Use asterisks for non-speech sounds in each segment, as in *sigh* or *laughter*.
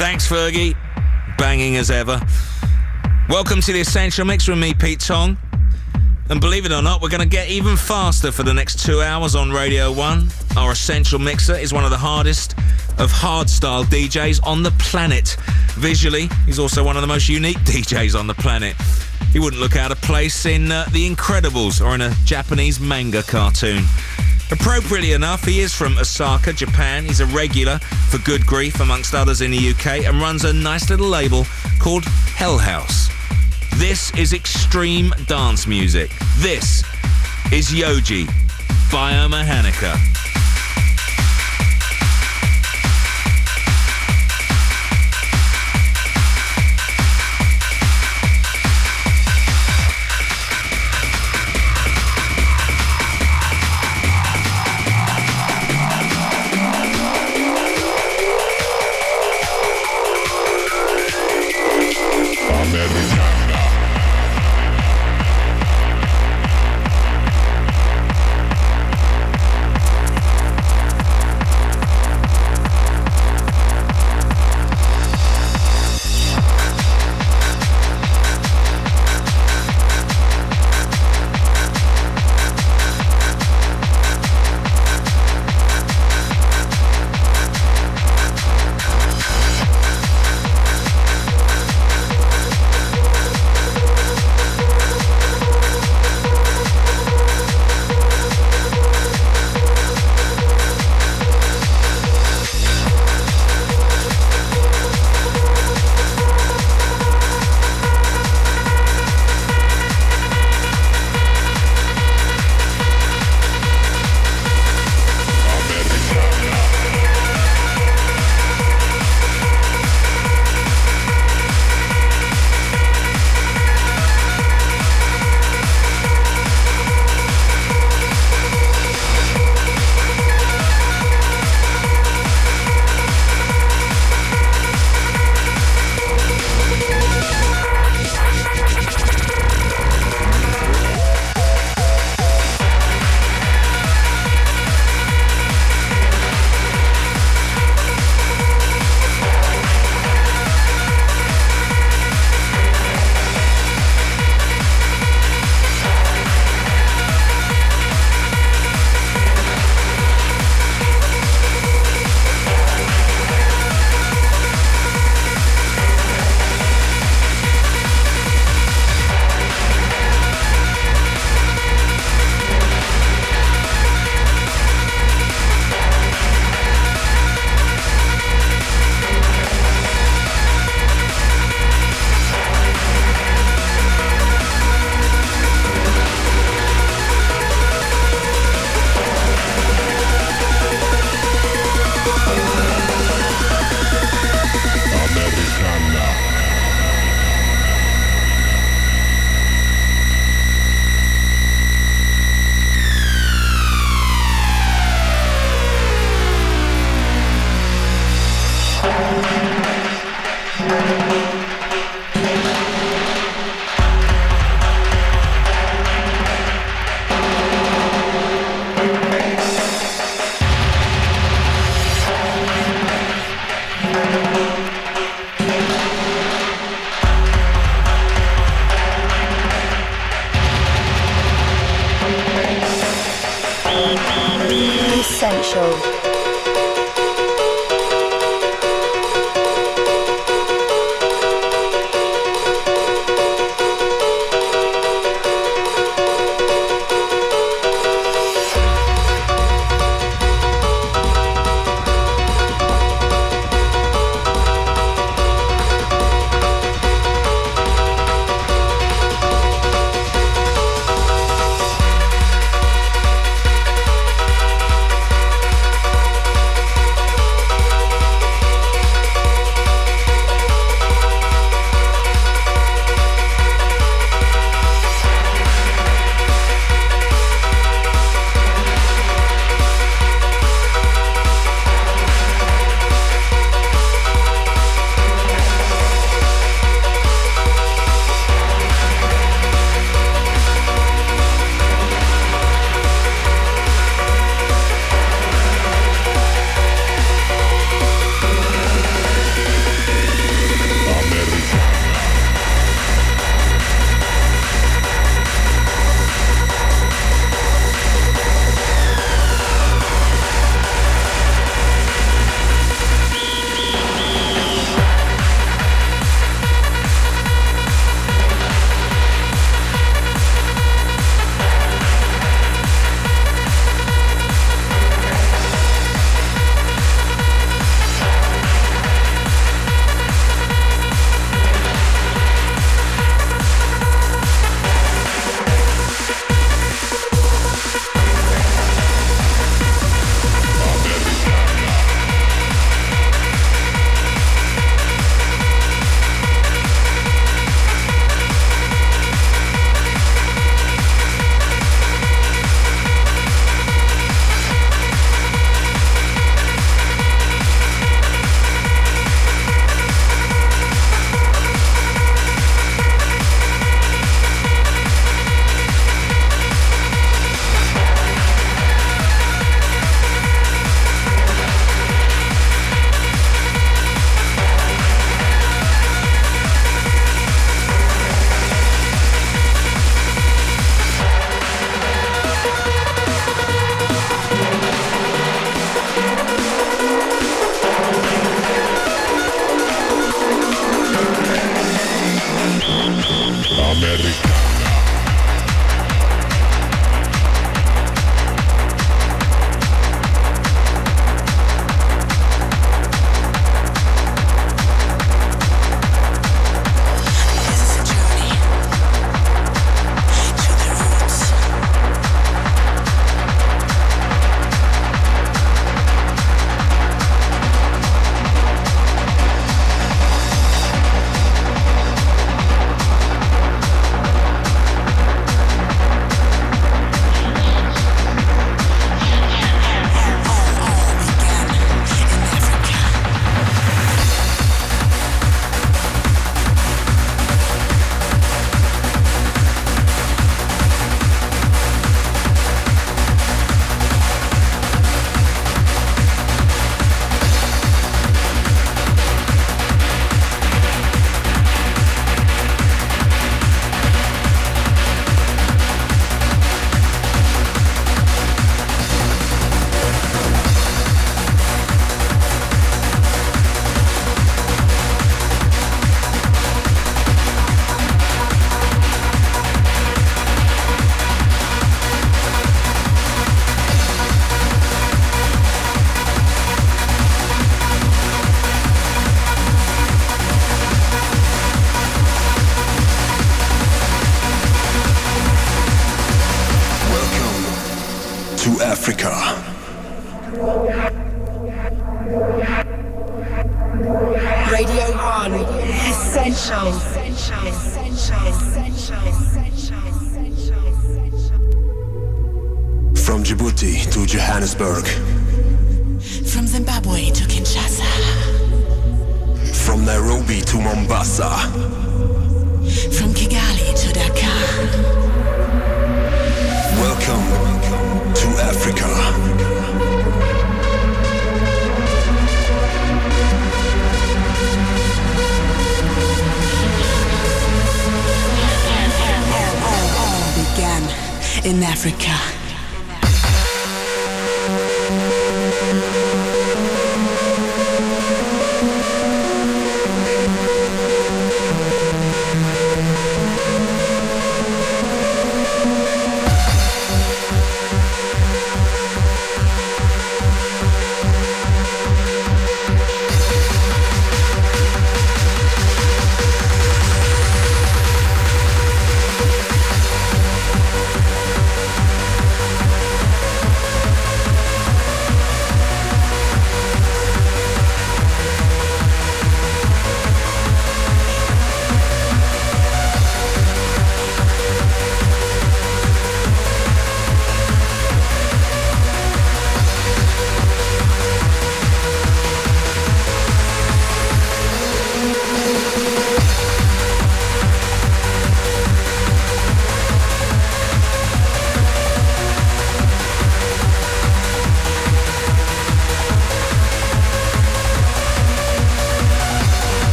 Thanks, Fergie. Banging as ever. Welcome to the Essential Mix with me, Pete Tong. And believe it or not, we're going to get even faster for the next two hours on Radio 1. Our Essential Mixer is one of the hardest of hardstyle DJs on the planet. Visually, he's also one of the most unique *laughs* DJs on the planet. He wouldn't look out of place in uh, The Incredibles or in a Japanese manga cartoon. Appropriately enough, he is from Osaka, Japan. He's a regular for Good Grief, amongst others in the UK, and runs a nice little label called Hell House. This is extreme dance music. This is Yoji Biomehanica.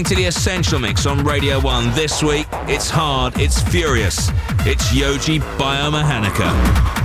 Listening to The Essential Mix on Radio 1. This week, it's hard, it's furious. It's Yoji Biomehanica.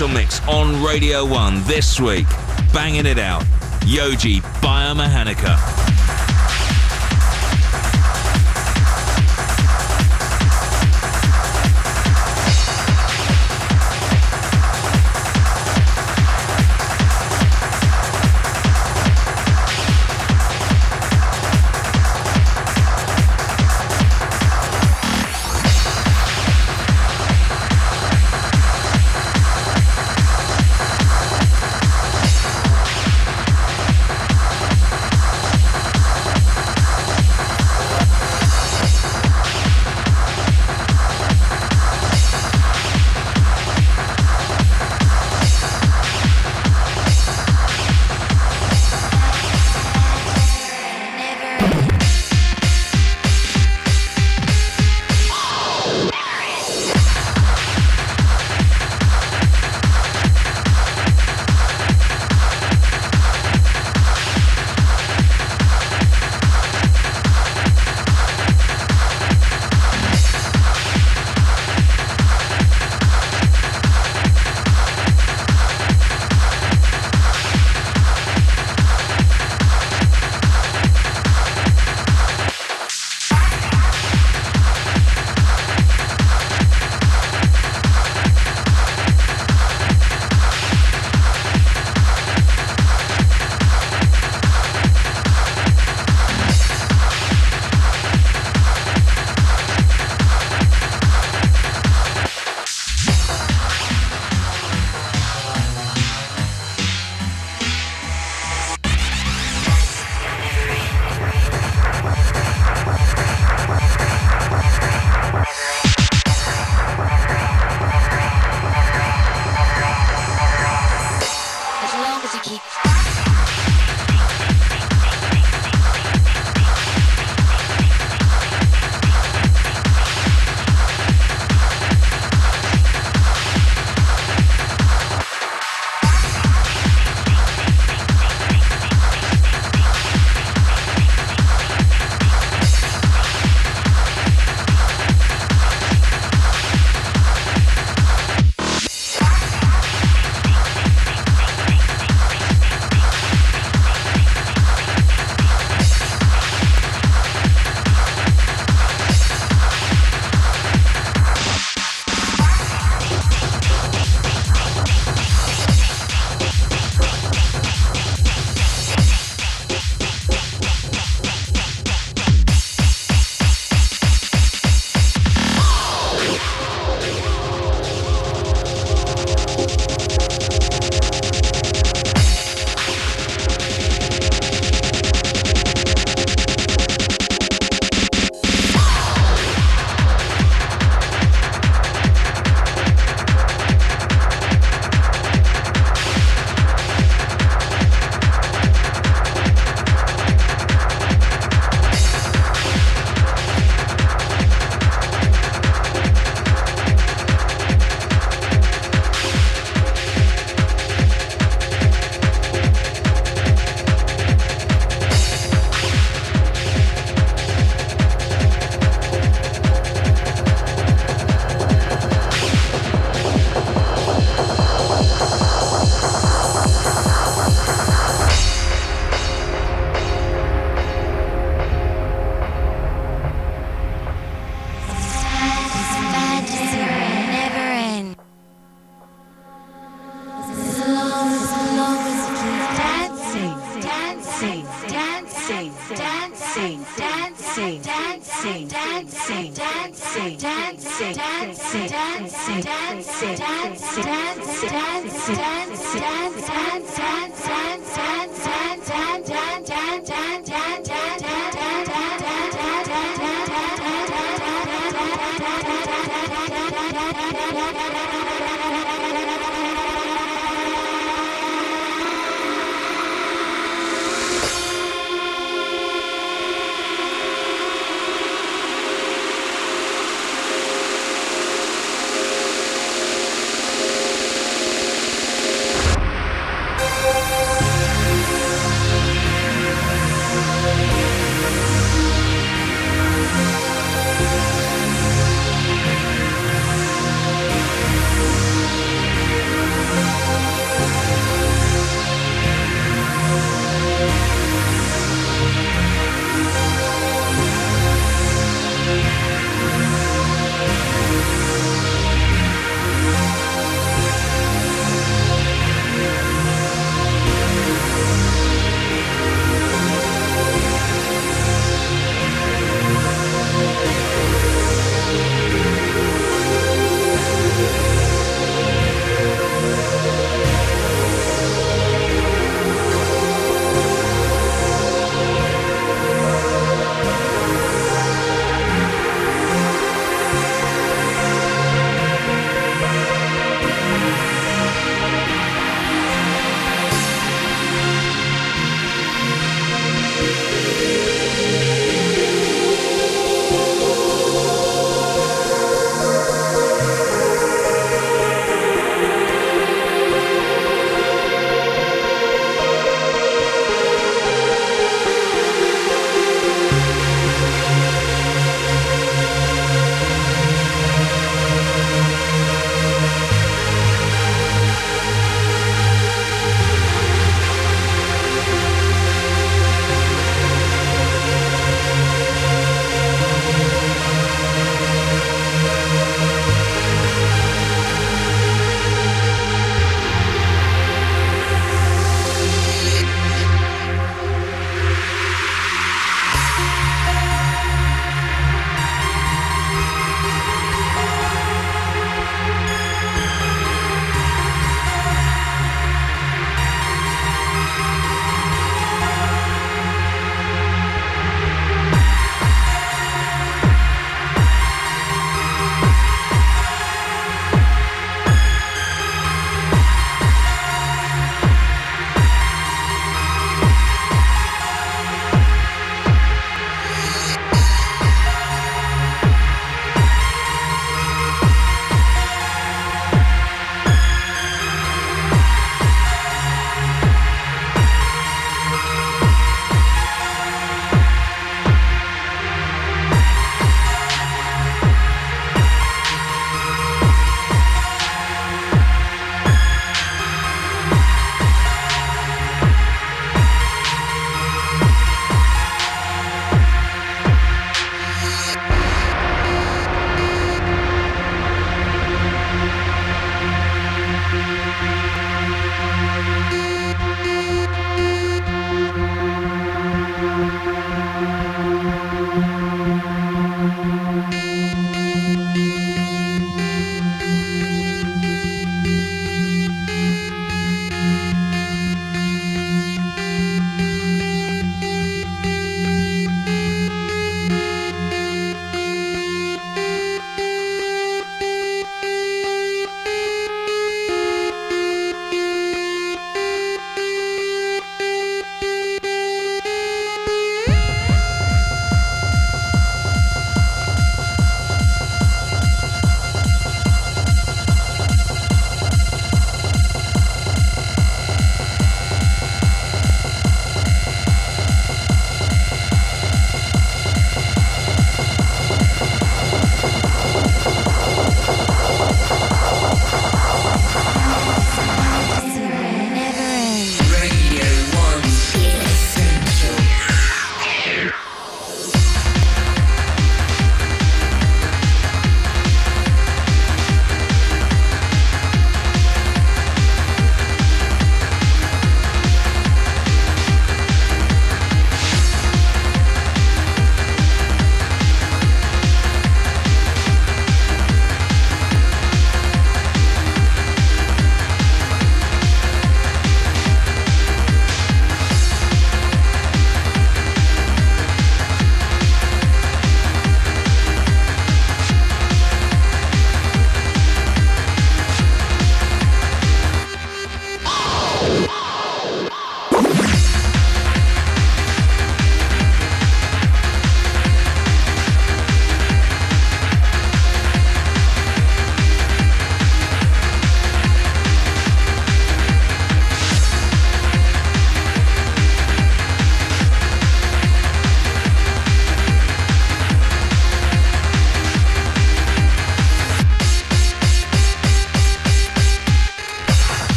Essential Mix on Radio 1 this week. Banging it out. Yoji Biomehanica. Dancing, dancing, dancing, dancing, dancing, dancing, dancing, dancing, dancing, dancing, dancing, dancing, dancing,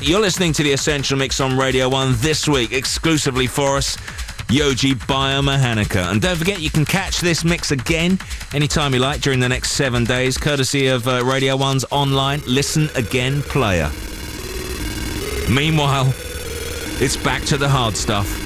You're listening to the Essential Mix on Radio 1 this week, exclusively for us, Yoji Biomehanica. And don't forget, you can catch this mix again anytime you like during the next seven days, courtesy of uh, Radio 1's online Listen Again player. Meanwhile, it's back to the hard stuff.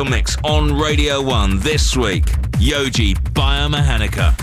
Mix on Radio 1 this week. Yoji Biomehanica.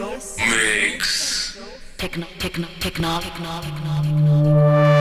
Mix. Techno, techno, techno, techno, techno, techno.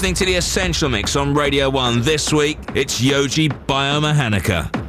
Listening to The Essential Mix on Radio 1. This week, it's Yoji Biomehanica.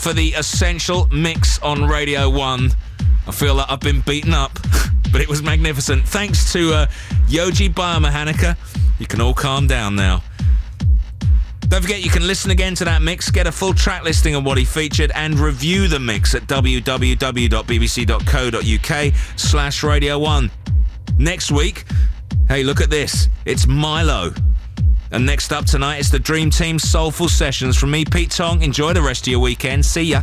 For the Essential Mix on Radio 1. I feel like I've been beaten up, *laughs* but it was magnificent. Thanks to uh, Yoji Biomehanica. You can all calm down now. Don't forget you can listen again to that mix, get a full track listing of what he featured, and review the mix at www.bbc.co.uk slash Radio 1. Next week, hey, look at this. It's Mylo. And next up tonight is the Dream Team Soulful Sessions from me, Pete Tong. Enjoy the rest of your weekend. See ya.